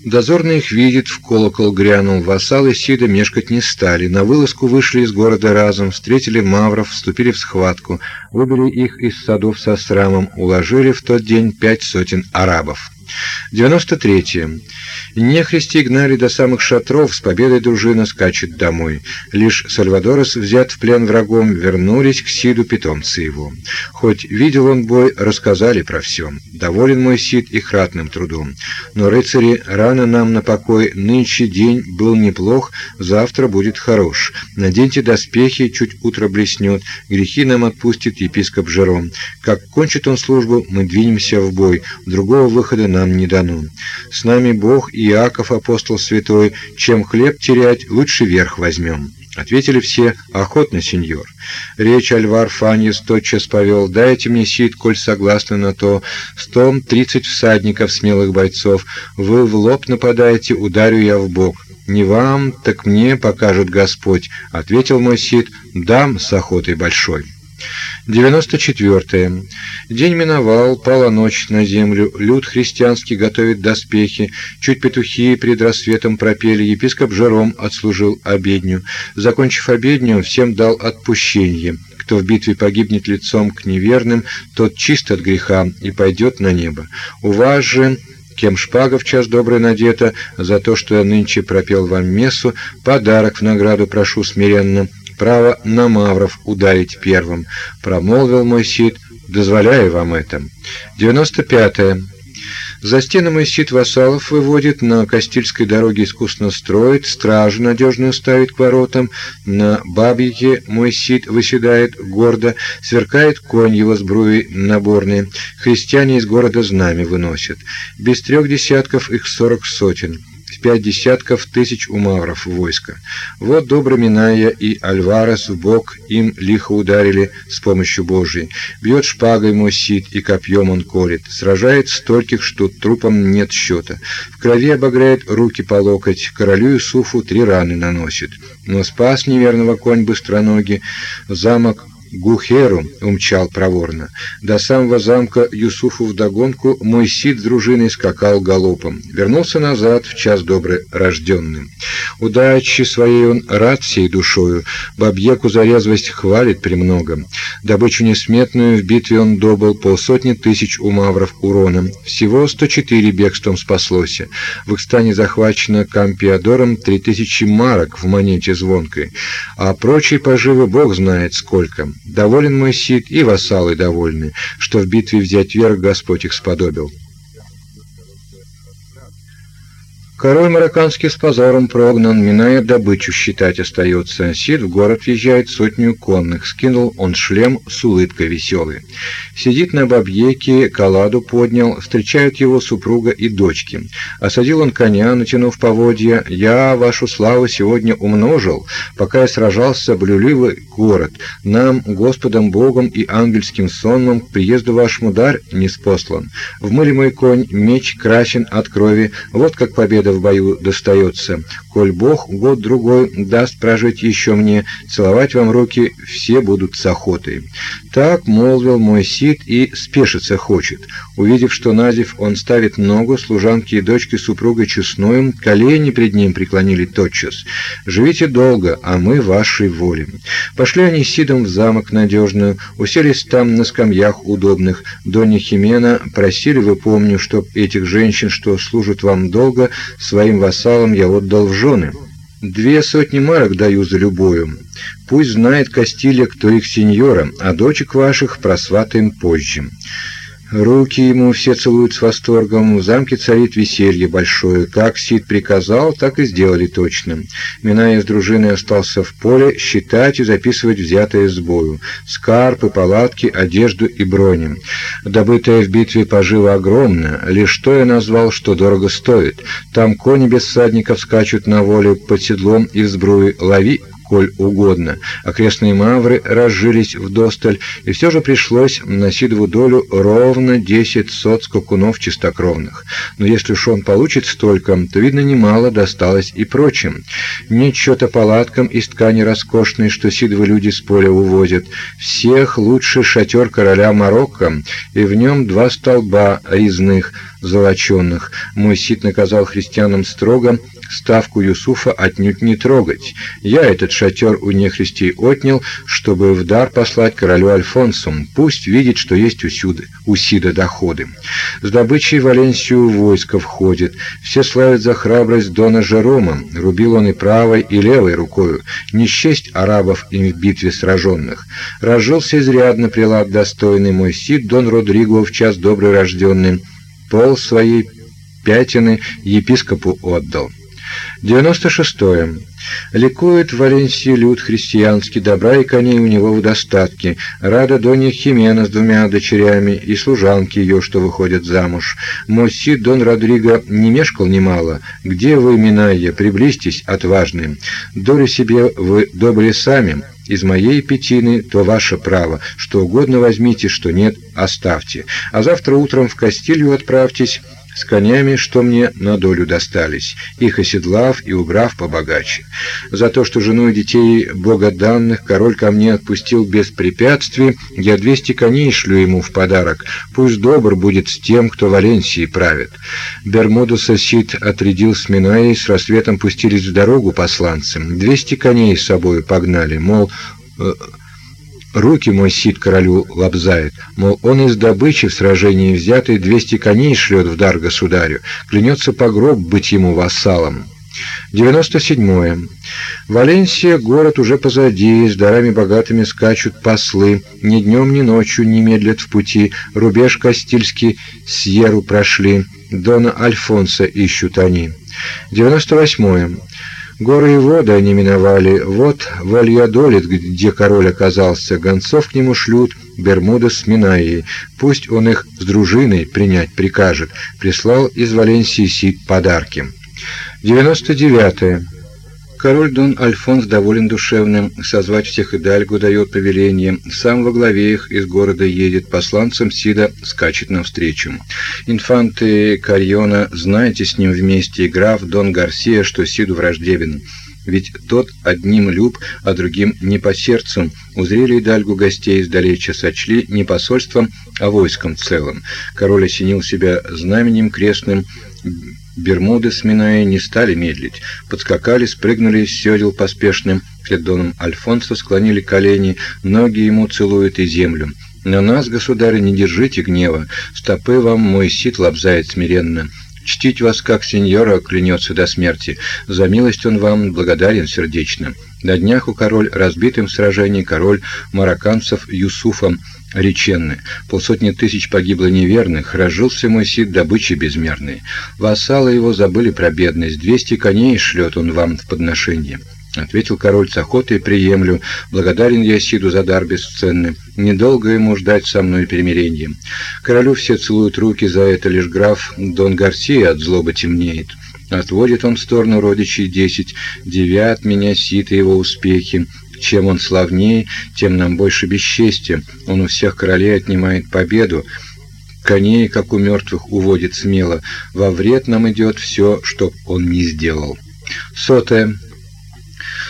[SPEAKER 1] Дозорный их видит, в колокол грянул, вассалы Сида мешкать не стали, на вылазку вышли из города разом, встретили мавров, вступили в схватку, выбили их из садов со срамом, уложили в тот день пять сотен арабов. 93. -е. Нехристи гнали до самых шатров, с победой дружина скачет домой. Лишь Сальвадорос, взят в плен врагом, вернулись к Сиду питомцы его. Хоть видел он бой, рассказали про все. Доволен мой Сид их ратным трудом. Но рыцари, рано нам на покой, нынче день был неплох, завтра будет хорош. Наденьте доспехи, чуть утро блеснет, грехи нам отпустит епископ Жером. Как кончит он службу, мы двинемся в бой, другого выхода нам не дано. С нами Бог и Иаков, апостол святой, чем хлеб терять, лучше верх возьмем. Ответили все, охотно, сеньор. Речь Альвар Фаньес тотчас повел, дайте мне сид, коль согласны на то. Сто тридцать всадников, смелых бойцов, вы в лоб нападаете, ударю я в бок. Не вам, так мне покажет Господь, ответил мой сид, дам с охотой большой. 94. День миновал, пала ночь на землю, люд христианский готовит доспехи, чуть петухи пред рассветом пропели, епископ Жером отслужил обедню. Закончив обедню, всем дал отпущение. Кто в битве погибнет лицом к неверным, тот чист от греха и пойдет на небо. У вас же кем шпага в час добрый надета, за то, что я нынче пропел вам мессу, подарок в награду прошу смиренно право на мавров ударить первым, промолвил мой Сид, дозволяю вам это. 95. -е. За стены мой Сид вассалов выводит, на Кастильской дороге искусно строит, стражу надежную ставит к воротам, на бабьике мой Сид выседает гордо, сверкает конь его сбруи наборные, христиане из города знамя выносят. Без трех десятков их сорок сотен пять десятков тысяч у мавров войска. Вот добрый Миная и Альварес в бок им лихо ударили с помощью Божией. Бьет шпагой мой Сид, и копьем он колет. Сражает стольких, что трупам нет счета. В крови обогряет руки по локоть, королю Юсуфу три раны наносит. Но спас неверного конь быстроногий, замок Гухеру умчал проворно. До самого замка Юсуфу вдогонку мой сид с дружиной скакал галопом. Вернулся назад в час добрый рожденным. Удачи своей он рад всей душою, бабьеку за резвость хвалит премного. Добычу несметную в битве он добыл полсотни тысяч у мавров уроном. Всего 104 бегством спаслося. В их стане захвачено Кампиадором 3000 марок в монете звонкой, а прочие поживы бог знает сколько. Доволен мой Сид, и вассалы довольны, что в битве взять верх Господь их сподобил. Король марокканский с позором прогнан, миная добычу считать остается. Сид в город въезжает сотню конных, скинул он шлем с улыбкой веселой. Сидит на бабьеке, каладу поднял, встречают его супруга и дочки. Осадил он коня, натянув поводья. «Я вашу славу сегодня умножил, пока я сражался блюливый город. Нам, Господом Богом и ангельским сонмом, к приезду вашему дар не спослан. В мыле мой конь, меч красен от крови, вот как победа победа в бою достается. Коль Бог год-другой даст прожить еще мне, целовать вам руки все будут с охотой. Так молвил мой Сид и спешиться хочет. Увидев, что Назив он ставит ногу, служанки и дочки супруга честную, колени пред ним преклонили тотчас. «Живите долго, а мы вашей воле». Пошли они с Сидом в замок надежную, уселись там на скамьях удобных. Донья Химена просили вы, помню, чтоб этих женщин, что служат вам долго, Своим вассалам я отдал в жены. Две сотни марок даю за любую. Пусть знает Кастилья, кто их сеньора, а дочек ваших просватаем позже. Руки ему все целуют с восторгом, в замке царит веселье большое. Как Сид приказал, так и сделали точно. Миная с дружиной остался в поле считать и записывать взятое с бою. Скарпы, палатки, одежду и брони. Добытая в битве пожива огромна, лишь то я назвал, что дорого стоит. Там кони без всадников скачут на воле под седлом и в сбруе. Лови коль угодно. Окрестные мавры разжились вдосталь, и все же пришлось на Сидову долю ровно десять сот скакунов чистокровных. Но если уж он получит столько, то, видно, немало досталось и прочим. Нет счета палаткам из ткани роскошной, что Сидовы люди с поля увозят. Всех лучший шатер короля Марокко, и в нем два столба резных, золоченных. Мой Сид наказал христианам строго ставку Юсуфа отнюдь не трогать. Я этот шатер у нехристей отнял, чтобы в дар послать королю Альфонсу. Пусть видит, что есть у, сюда, у Сида доходы. С добычей Валенсию войско входит. Все славят за храбрость Дона Жерома. Рубил он и правой, и левой рукою. Не счесть арабов им в битве сраженных. Разжился изрядно прилад достойный мой Сид Дон Родриго в час добрый рожденный. Пол своей пятины епископу отдал. 96. -е. Ликует в Валенсии люд христианский, добра и коней у него в достатке. Рада Донья Химена с двумя дочерями и служанки ее, что выходят замуж. Мой сид Дон Родриго не мешкал немало. Где вы, Минайя, приблизьтесь, отважным. Долю себе вы добрые сами, из моей пятины, то ваше право. Что угодно возьмите, что нет, оставьте. А завтра утром в Кастилью отправьтесь с конями, что мне на долю достались, их оседлав и убрав побогаче. За то, что жену и детей богоданных король ко мне отпустил без препятствий, я двести коней шлю ему в подарок. Пусть добр будет с тем, кто Валенсией правит. Бермудуса Сид отрядил с Минаей, с рассветом пустились в дорогу посланцы. Двести коней с собою погнали, мол, э, Руки мой сид королю лобзает, мол, он из добычи в сражении взятой двести коней шлет в дар государю, клянется по гроб быть ему вассалом. 97. -е. Валенсия город уже позади, с дарами богатыми скачут послы, ни днем, ни ночью не медлят в пути, рубеж Кастильский Сьеру прошли, Дона Альфонса ищут они. 98. Горы и воды они миновали. Вот Вальядолит, где король оказался, гонцов к нему шлют, Бермуда с Минайей. Пусть он их с дружиной принять прикажет. Прислал из Валенсии Сид подарки. 99. -е. Король Дон Альфонс доволен душевным, созвать всех и Дальгу дает повеление, сам во главе их из города едет, посланцем Сида скачет навстречу. Инфанты Карьона, знаете с ним вместе, и граф Дон Гарсия, что Сиду враждебен. ведь тот одним люб, а другим не по сердцу. Узрели дальгу гостей издалеча, сочли не посольством, а войском целым. Король осенил себя знаменем крестным, Бермуды, сминая, не стали медлить. Подскакали, спрыгнули с седел поспешным. Перед доном Альфонсо склонили колени, ноги ему целуют и землю. На нас, государь, не держите гнева, стопы вам мой сит лобзает смиренно. Чтить вас как сеньора клянется до смерти. За милость он вам благодарен сердечно. На днях у король разбитым в сражении король марокканцев Юсуфом реченны. Полсотни тысяч погибло неверных, разжился мой сид добычи безмерной. Вассалы его забыли про бедность, двести коней шлет он вам в подношение. Ответил король с охотой приемлю, благодарен я Сиду за дар бесценный. Недолго ему ждать со мной перемирения. Королю все целуют руки, за это лишь граф Дон Гарсия от злобы темнеет. Отводит он в сторону родичей десять, девят меня Сид и его успехи. Чем он славнее, тем нам больше бесчестия. Он у всех королей отнимает победу, коней, как у мертвых, уводит смело. Во вред нам идет все, что он не сделал. Сотое.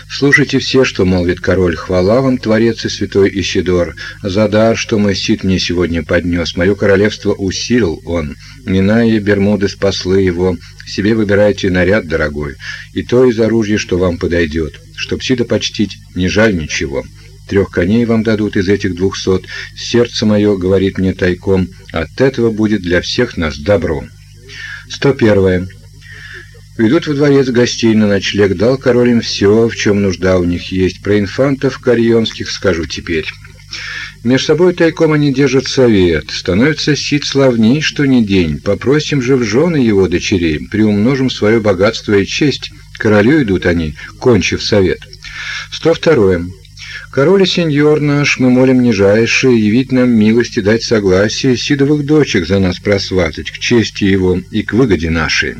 [SPEAKER 1] Слушайте все, что молвит король, хвала вам, творец и святой Исидор, за дар, что мой сит мне сегодня поднес. Мое королевство усилил он, миная Бермуды спаслы его. Себе выбирайте наряд дорогой, и то из оружия, что вам подойдет. Чтоб сида почтить, не жаль ничего. Трех коней вам дадут из этих двухсот. Сердце мое говорит мне тайком, от этого будет для всех нас добро. 101. Ведут во дворец гостей на ночлег, дал король им все, в чем нужда у них есть. Про инфантов карьонских скажу теперь. Меж собой тайком они держат совет. Становится сит славней, что ни день. Попросим же в жены его дочерей, приумножим свое богатство и честь. Королю идут они, кончив совет. 102. Король и сеньор наш, мы молим нижайшие явить нам милости дать согласие сидовых дочек за нас просватать к чести его и к выгоде нашей.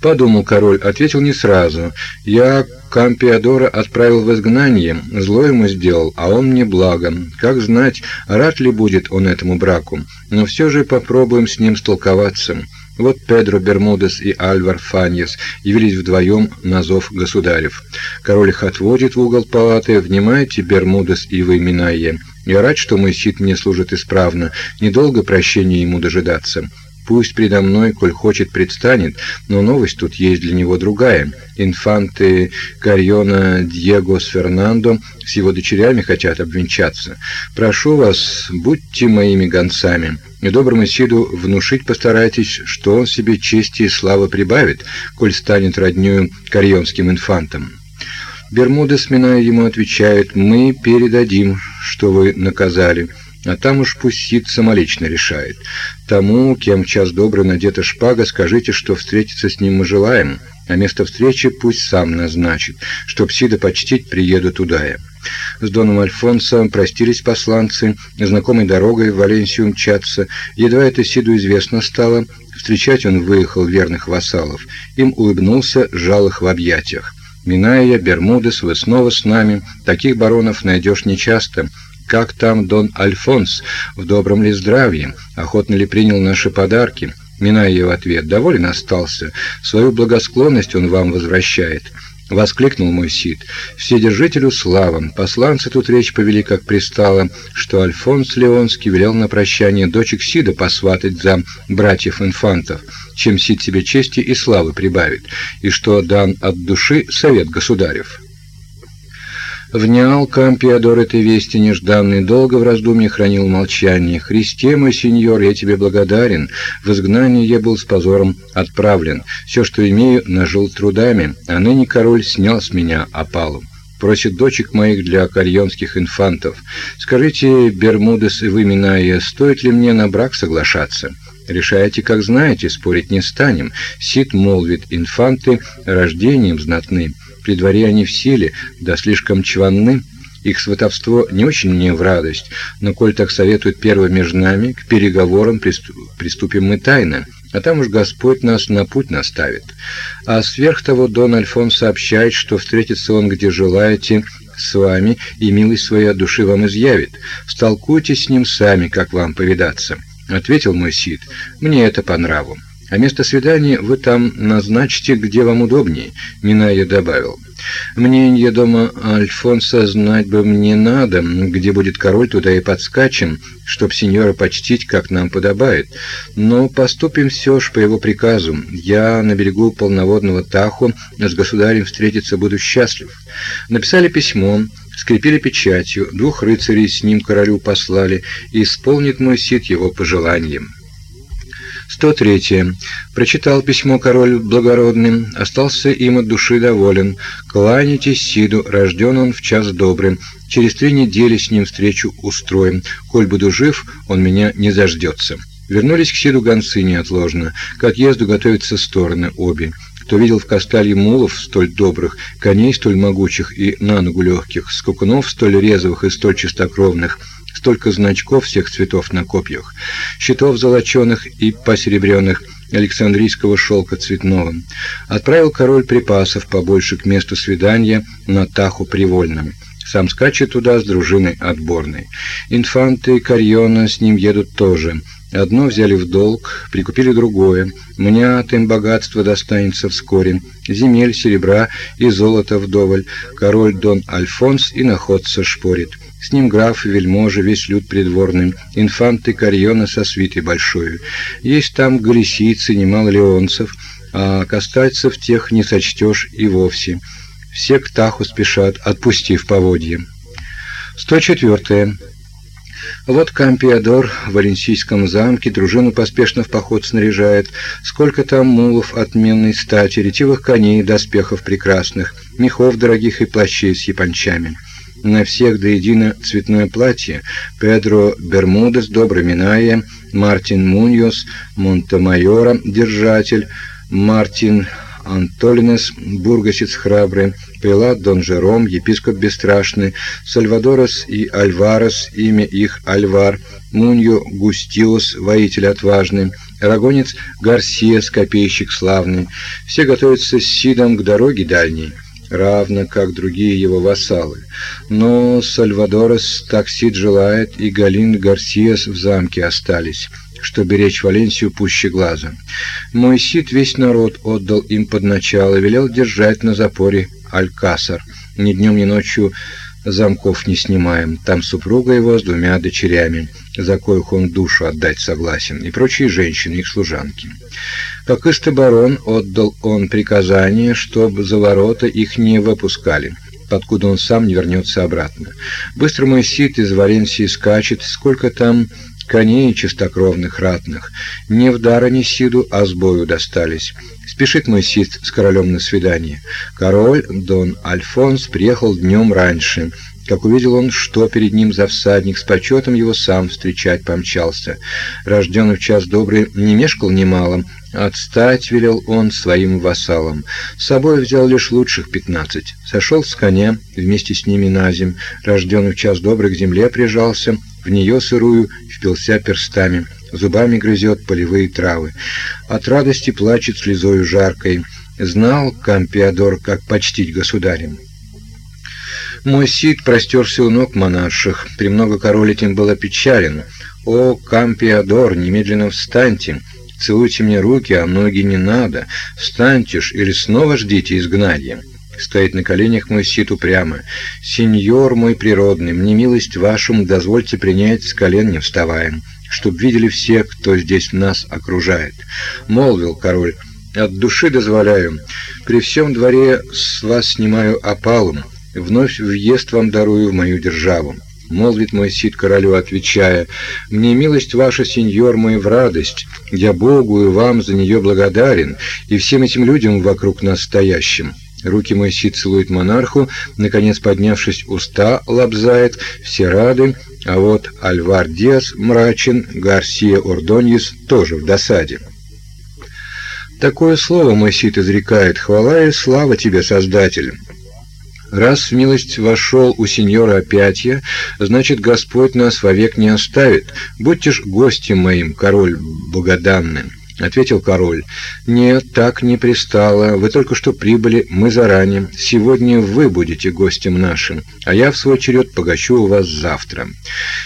[SPEAKER 1] Подумал король, ответил не сразу. Я Кампиадора отправил в изгнание, зло ему сделал, а он мне благо. Как знать, рад ли будет он этому браку, но все же попробуем с ним столковаться. Вот Педро Бермудес и Альвар Фаньес явились вдвоем на зов государев. Король их отводит в угол палаты, внимайте, Бермудес и вы, Минайе. Я рад, что мой сит мне служит исправно, недолго прощения ему дожидаться. Пусть предо мной, коль хочет, предстанет, но новость тут есть для него другая. Инфанты Карьона Диего с Фернандо с его дочерями хотят обвенчаться. Прошу вас, будьте моими гонцами. И доброму Сиду внушить постарайтесь, что он себе чести и славы прибавит, коль станет роднёю карьонским инфантом. Бермуда, сминая ему, отвечает, «Мы передадим, что вы наказали». А там уж пусть Сид самолично решает. Тому, кем час добрый надета шпага, скажите, что встретиться с ним мы желаем, а место встречи пусть сам назначит, чтоб Сида почтить приеду туда я. С Доном Альфонсо простились посланцы, знакомой дорогой в Валенсию мчаться. Едва это Сиду известно стало, встречать он выехал верных вассалов. Им улыбнулся, сжал их в объятиях. Миная Бермудес, вы снова с нами. Таких баронов найдешь нечасто. Как там Дон Альфонс? В добром ли здравии? Охотно ли принял наши подарки? Миная в ответ, доволен остался. Свою благосклонность он вам возвращает. Воскликнул мой Сид. Вседержителю слава. Посланцы тут речь повели, как пристало, что Альфонс Леонский велел на прощание дочек Сида посватать за братьев-инфантов, чем Сид себе чести и славы прибавит, и что дан от души совет государев. Внял Кампиадор этой вести нежданной, долго в раздумье хранил молчание. «Христе, мой сеньор, я тебе благодарен. В изгнание я был с позором отправлен. Все, что имею, нажил трудами, а ныне король снял с меня опалу. Просит дочек моих для карьонских инфантов. Скажите, Бермудес и вы, стоит ли мне на брак соглашаться?» Решайте, как знаете, спорить не станем. Сид молвит, инфанты рождением знатны. При дворе они в силе, да слишком чванны. Их сватовство не очень мне в радость, но коль так советуют первым между нами, к переговорам приступим мы тайно, а там уж Господь нас на путь наставит. А сверх того Дон Альфон сообщает, что встретится он где желаете с вами и милость от души вам изъявит. Столкуйтесь с ним сами, как вам повидаться. Ответил мой Сид, мне это по нраву. А место свидания вы там назначите, где вам удобнее, Миная добавил. Мнение дома Альфонса знать бы мне надо, где будет король, туда и подскачем, чтоб сеньора почтить, как нам подобает. Но поступим все ж по его приказу. Я на берегу полноводного Таху с государем встретиться буду счастлив. Написали письмо, скрепили печатью, двух рыцарей с ним королю послали, и исполнит мой сит его пожеланием. 103. Прочитал письмо король благородный, остался им от души доволен. Кланяйтесь Сиду, рожден он в час добрый. Через три недели с ним встречу устроим. Коль буду жив, он меня не заждется. Вернулись к Сиду гонцы неотложно. К отъезду готовятся стороны обе. Кто видел в Касталье мулов столь добрых, коней столь могучих и на ногу легких, скакунов столь резвых и столь чистокровных – столько значков всех цветов на копьях, щитов золоченых и посеребренных, Александрийского шелка цветного. Отправил король припасов побольше к месту свидания на Таху Привольном. Сам скачет туда с дружиной отборной. Инфанты и Карьона с ним едут тоже. Одно взяли в долг, прикупили другое. Мне от им богатство достанется вскоре. Земель, серебра и золота вдоволь. Король Дон Альфонс и находца шпорит. С ним граф вельможи, весь люд придворный, инфанты Карьона со свитой большой. Есть там галисийцы, немало леонцев, а кастальцев тех не сочтешь и вовсе. Все к Таху спешат, отпустив поводье. 104. Вот Кампиадор в Валенсийском замке дружину поспешно в поход снаряжает. Сколько там мулов отменной стати, ретивых коней, доспехов прекрасных, мехов дорогих и плащей с япончами на всех до едино цветное платье, Педро Бермудес, Добрый Миная, Мартин Муньос, Монтемайора, Держатель, Мартин Антолинес, бургасец храбрый, Пилат Дон Жером, епископ бесстрашный, Сальвадорос и Альварес, имя их Альвар, Муньо Густиус, воитель отважный, Арагонец Гарсия, скопейщик славный. Все готовятся с Сидом к дороге дальней равно как другие его вассалы. Но Сальвадорес таксид желает, и Галин Гарсиас в замке остались, что беречь Валенсию пуще глаза. Мой сид весь народ отдал им под начало, велел держать на запоре Алькасар. Ни днем, ни ночью замков не снимаем. Там супруга его с двумя дочерями, за коих он душу отдать согласен, и прочие женщины, их служанки. Как барон отдал он приказание, чтобы за ворота их не выпускали, покуда он сам не вернется обратно. Быстро мой сит из Валенсии скачет, сколько там коней чистокровных ратных. Не в дар они Сиду, а с бою достались. Спешит мой Сид с королем на свидание. Король Дон Альфонс приехал днем раньше. Как увидел он, что перед ним за всадник, с почетом его сам встречать помчался. Рожденный в час добрый не мешкал немало, отстать велел он своим вассалам. С собой взял лишь лучших пятнадцать. Сошел с коня, вместе с ними на земь. Рожденный в час добрый к земле прижался, в нее сырую впился перстами зубами грызет полевые травы. От радости плачет слезою жаркой. Знал Кампиадор, как почтить государем. Мой Сид простерся у ног монарших. Премного король этим был опечален. «О, Кампиадор, немедленно встаньте! Целуйте мне руки, а ноги не надо. Встаньте ж, или снова ждите изгнания!» Стоит на коленях мой Сид упрямо. «Сеньор мой природный, мне милость вашим дозвольте принять с колен не вставаем чтоб видели все, кто здесь нас окружает. Молвил король, от души дозволяю, при всем дворе с вас снимаю опалу, вновь въезд вам дарую в мою державу. Молвит мой сид королю, отвечая, «Мне милость ваша, сеньор мой, в радость. Я Богу и вам за нее благодарен, и всем этим людям вокруг нас стоящим». Руки мой сид целует монарху, наконец поднявшись, уста лобзает, все рады, а вот Альвар Диас мрачен, Гарсия Ордоньес тоже в досаде. Такое слово мой сит изрекает, хвала и слава тебе, Создатель. Раз в милость вошел у сеньора опятья, значит, Господь нас вовек не оставит. Будьте ж гостем моим, король богоданным ответил король. Нет, так не пристало. Вы только что прибыли, мы заранее. Сегодня вы будете гостем нашим, а я в свой черед погощу у вас завтра.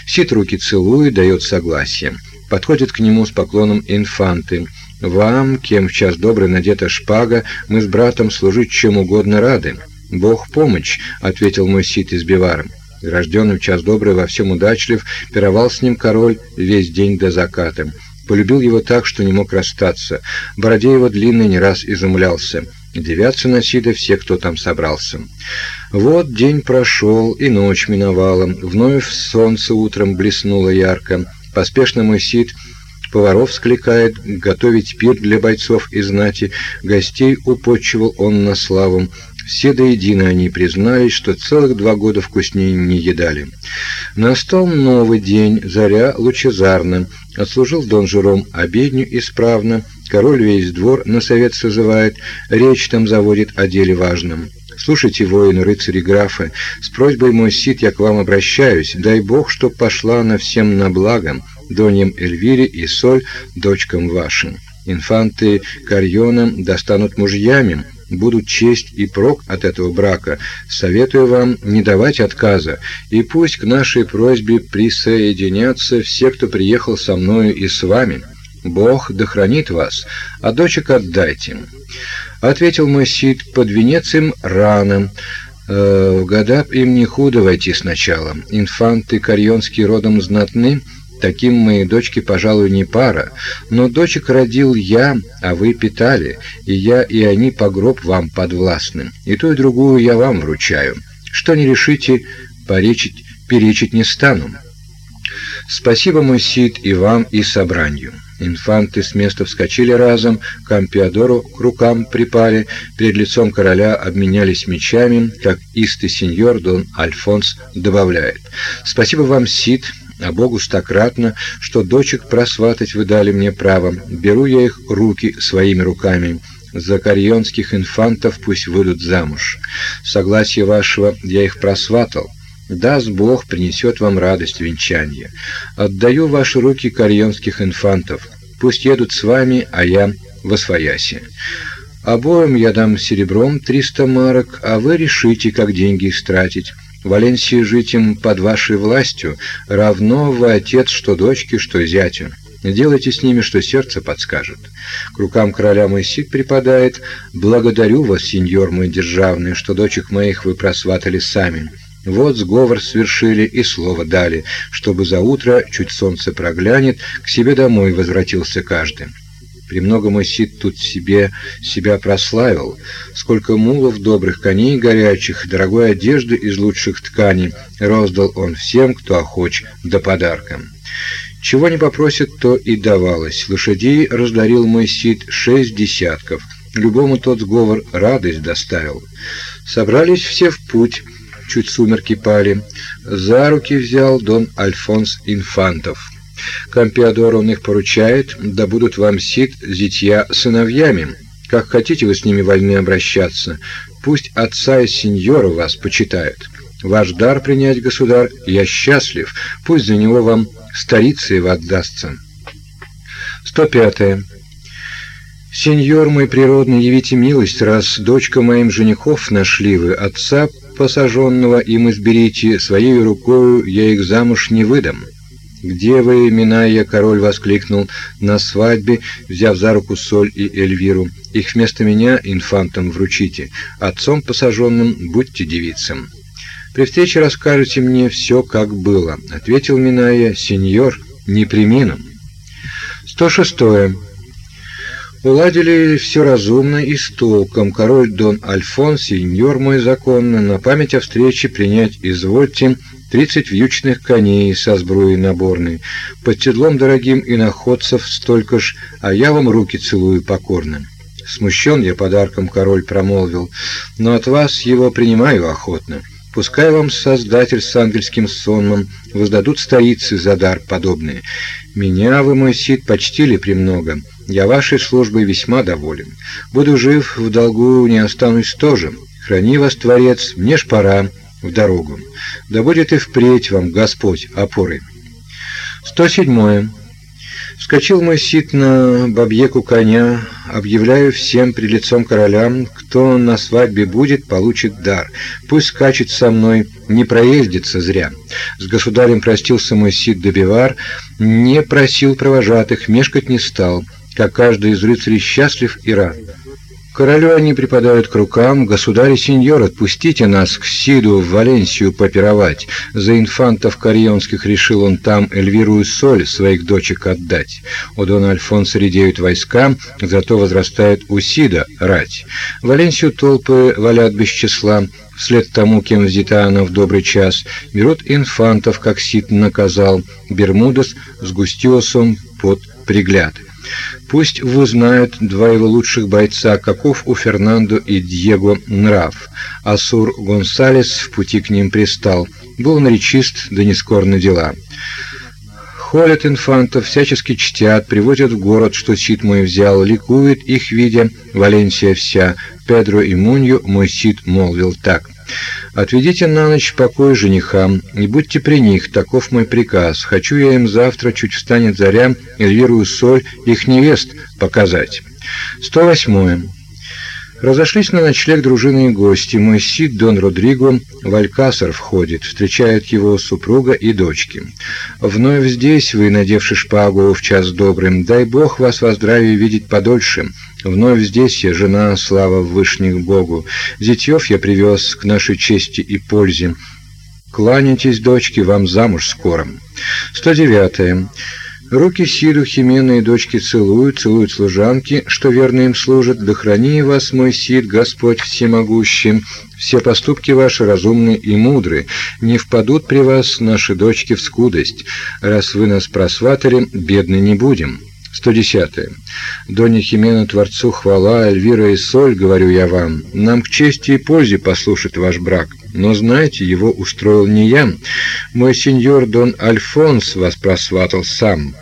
[SPEAKER 1] Сит руки целует, дает согласие. Подходит к нему с поклоном инфанты. Вам, кем в час добрый надета шпага, мы с братом служить чем угодно рады. Бог помощь, ответил мой сит из бивара. Рожденный в час добрый во всем удачлив, пировал с ним король весь день до заката. Полюбил его так, что не мог расстаться. Бороде его длинный не раз изумлялся. Девятся на Сида все, кто там собрался. Вот день прошел, и ночь миновала. Вновь солнце утром блеснуло ярко. Поспешно мой Сид поваров скликает, готовить пир для бойцов и знати, гостей упочивал он на славу. Все до едино они признались, что целых два года вкуснее не едали. Настал новый день, заря лучезарна. Отслужил Дон Жером обедню исправно, король весь двор на совет созывает, речь там заводит о деле важном. Слушайте, воины, рыцари, графы, с просьбой мой сит я к вам обращаюсь, дай Бог, чтоб пошла она всем на благо, доньям Эльвире и Соль, дочкам вашим. Инфанты Карьона достанут мужьями, будут честь и прок от этого брака. Советую вам не давать отказа, и пусть к нашей просьбе присоединятся все, кто приехал со мною и с вами. Бог да хранит вас, а дочек отдайте. Ответил мой Сид, под венец им рано. Э, в года им не худо войти сначала. Инфанты карьонские родом знатны, Таким мои дочки, пожалуй, не пара, но дочек родил я, а вы питали, и я и они по гроб вам подвластны. И ту и другую я вам вручаю. Что не решите, поречить, перечить не стану. Спасибо, мой Сид, и вам, и собранию. Инфанты с места вскочили разом, к Ампиадору к рукам припали, перед лицом короля обменялись мечами, как истый сеньор Дон Альфонс добавляет. «Спасибо вам, Сид, а Богу стократно, что дочек просватать вы дали мне право. Беру я их руки своими руками. За карьонских инфантов пусть выйдут замуж. Согласие вашего я их просватал. Даст Бог, принесет вам радость венчания. Отдаю ваши руки карьонских инфантов. Пусть едут с вами, а я восвояси. Обоим я дам серебром триста марок, а вы решите, как деньги истратить. Валенсии жить им под вашей властью, равно вы отец, что дочке, что зятю. Делайте с ними, что сердце подскажет. К рукам короля мой сид припадает. Благодарю вас, сеньор мой державный, что дочек моих вы просватали сами. Вот сговор свершили и слово дали, чтобы за утро, чуть солнце проглянет, к себе домой возвратился каждый. Премного мой сид тут себе себя прославил, сколько мулов добрых, коней горячих, дорогой одежды из лучших тканей роздал он всем, кто охоч, да подарком. Чего не попросит, то и давалось. Лошадей раздарил мой сид шесть десятков. Любому тот сговор радость доставил. Собрались все в путь. Чуть сумерки пали. За руки взял Дон Альфонс Инфантов. Кампиадор он их поручает, да будут вам сит зятья сыновьями. Как хотите вы с ними вольны обращаться. Пусть отца и сеньора вас почитают. Ваш дар принять, государь, я счастлив. Пусть за него вам старица его отдастся. 105. -е. Сеньор мой природный, явите милость, раз дочка моим женихов нашли вы, отца посаженного им изберите, своей рукою я их замуж не выдам. «Где вы, Миная?» — король воскликнул. «На свадьбе, взяв за руку Соль и Эльвиру. Их вместо меня инфантом вручите. Отцом посаженным будьте девицам». «При встрече расскажете мне все, как было», — ответил Миная. «Сеньор, непременно». 106. Уладили все разумно и с толком. Король Дон Альфонс, сеньор мой законно, на память о встрече принять извольте тридцать вьючных коней со сбруей наборной, под седлом дорогим и находцев столько ж, а я вам руки целую покорно. Смущен я подарком, король промолвил, но от вас его принимаю охотно. Пускай вам Создатель с ангельским сонмом воздадут стоицы за дар подобные. Меня вы, мой сид, почтили премного. Я вашей службой весьма доволен. Буду жив, в долгу не останусь тоже. Храни вас, Творец, мне ж пора в дорогу. Да будет и впредь вам Господь опорой. 107. Вскочил мой сит на бабьеку коня, объявляю всем при лицом королям, кто на свадьбе будет, получит дар. Пусть скачет со мной, не проездится зря. С государем простился мой сит Добивар, не просил провожатых, мешкать не стал. как каждый из рыцарей счастлив и рад. Королю они припадают к рукам, государь и сеньор, отпустите нас к Сиду в Валенсию попировать. За инфантов карьонских решил он там Эльвиру и Соль своих дочек отдать. У Дона Альфонса редеют войска, зато возрастает у Сида рать. Валенсию толпы валят без числа, вслед тому, кем взята она в добрый час, берут инфантов, как Сид наказал, Бермудес с Густиосом под пригляд. Пусть узнают два его лучших бойца, каков у Фернандо и Диего нрав. Асур Гонсалес в пути к ним пристал. Был он речист, да не скор на дела. Холят инфантов, всячески чтят, приводят в город, что Сид мой взял, ликует их видя, Валенсия вся. Педро и Мунью мой Сид молвил так. Отведите на ночь покой женихам, не будьте при них, таков мой приказ. Хочу я им завтра, чуть встанет заря, Эльвиру Соль, их невест, показать. 108. Разошлись на ночлег дружины и гости. Мой сид Дон Родриго в Алькасар входит, встречает его супруга и дочки. Вновь здесь вы, надевши шпагу в час добрым, дай Бог вас во здравии видеть подольше. Вновь здесь я, жена, слава вышних Богу. Зятьев я привез к нашей чести и пользе. Кланяйтесь, дочки, вам замуж скоро. 109. Руки Сиду, Химена и дочки целуют, целуют служанки, что верно им служат. Да храни вас, мой Сид, Господь всемогущий. Все поступки ваши разумны и мудры. Не впадут при вас наши дочки в скудость. Раз вы нас просватали, бедны не будем. 110. -е. Доня Химена Творцу хвала, Эльвира и Соль, говорю я вам, нам к чести и пользе послушать ваш брак. Но знаете, его устроил не я. Мой сеньор Дон Альфонс вас просватал сам.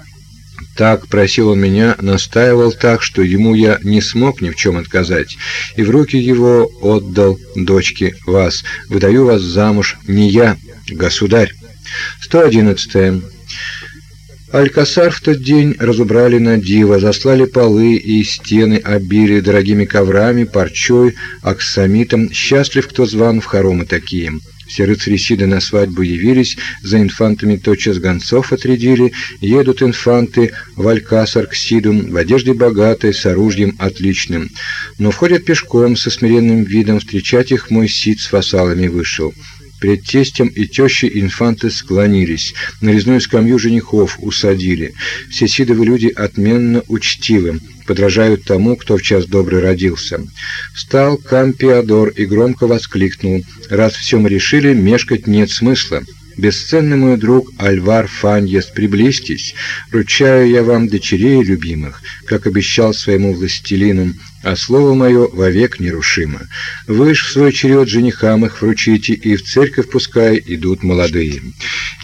[SPEAKER 1] Так просил он меня, настаивал так, что ему я не смог ни в чем отказать, и в руки его отдал дочке вас. Выдаю вас замуж не я, государь. 111. -е. Алькасар в тот день разубрали на диво, заслали полы и стены обили дорогими коврами, парчой, аксамитом. Счастлив, кто зван в хоромы такие. Все рыцари Сида на свадьбу явились, за инфантами тотчас гонцов отрядили. Едут инфанты в Алькасар к Сиду, в одежде богатой, с оружием отличным. Но входят пешком, со смиренным видом, встречать их мой Сид с вассалами вышел. Пред тестем и тещей инфанты склонились, на резную скамью женихов усадили. Все сидовы люди отменно учтивы, подражают тому, кто в час добрый родился. Встал Кампиадор и громко воскликнул: "Раз все мы решили, мешкать нет смысла". Бесценный мой друг Альвар Фаньес, приблизьтесь, ручаю я вам дочерей любимых, как обещал своему властелину, а слово мое вовек нерушимо. Вы ж в свой черед женихам их вручите, и в церковь пускай идут молодые.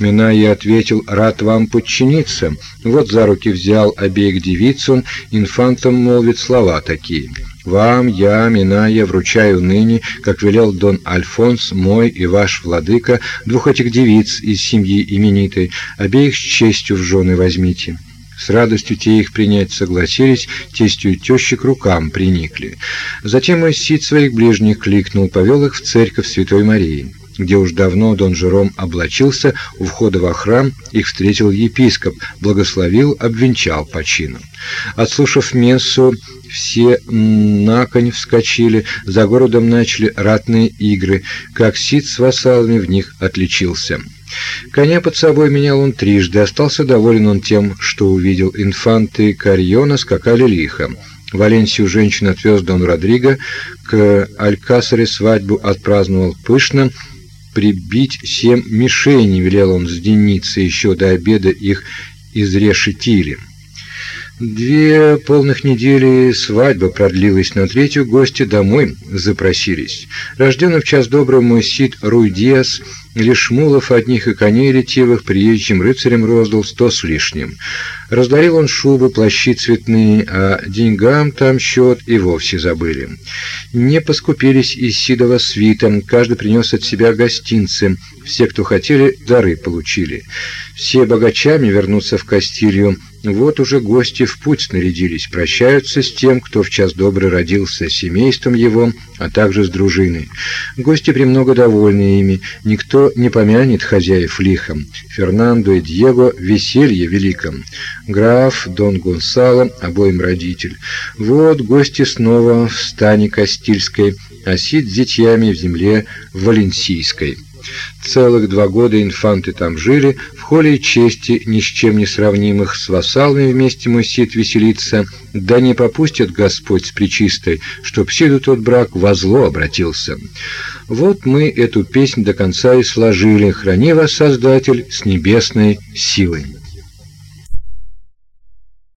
[SPEAKER 1] Мина я ответил, рад вам подчиниться. Вот за руки взял обеих девиц он, инфантом молвит слова такие. Вам я, Миная, вручаю ныне, как велел Дон Альфонс, мой и ваш владыка, двух этих девиц из семьи именитой, обеих с честью в жены возьмите. С радостью те их принять согласились, тестью и тещи к рукам приникли. Затем мой сид своих ближних кликнул, повел их в церковь Святой Марии где уж давно Дон Жером облачился, у входа во храм их встретил епископ, благословил, обвенчал по чину. Отслушав мессу, все на конь вскочили, за городом начали ратные игры, как Сид с вассалами в них отличился. Коня под собой менял он трижды, остался доволен он тем, что увидел. Инфанты Карьона скакали лихо. Валенсию женщин отвез Дон Родриго, к Алькасаре свадьбу отпраздновал пышно, прибить семь мишеней, велел он с денницы еще до обеда их изрешетили. Две полных недели свадьба продлилась, на третью гости домой запросились. Рожденный в час добрый мой Сид Руй Диас Лишь мулов одних и коней ретивых приезжим рыцарям роздал сто с лишним. Раздарил он шубы, плащи цветные, а деньгам там счет и вовсе забыли. Не поскупились из Сидова свитом, каждый принес от себя гостинцы, все, кто хотели, дары получили. Все богачами вернутся в Кастилью, вот уже гости в путь снарядились, прощаются с тем, кто в час добрый родился, с семейством его, а также с дружиной. Гости премного довольны ими, никто кто не помянет хозяев лихом, Фернандо и Диего веселье великом, граф Дон Гонсало обоим родитель. Вот гости снова в стане Кастильской, а сид с детьями в земле Валенсийской. Целых два года инфанты там жили, в холе и чести, ни с чем не сравнимых, с вассалами вместе мой сид веселиться, да не попустит Господь с причистой, чтоб сиду тот брак во зло обратился. Вот мы эту песнь до конца и сложили, храни вас, Создатель, с небесной силой.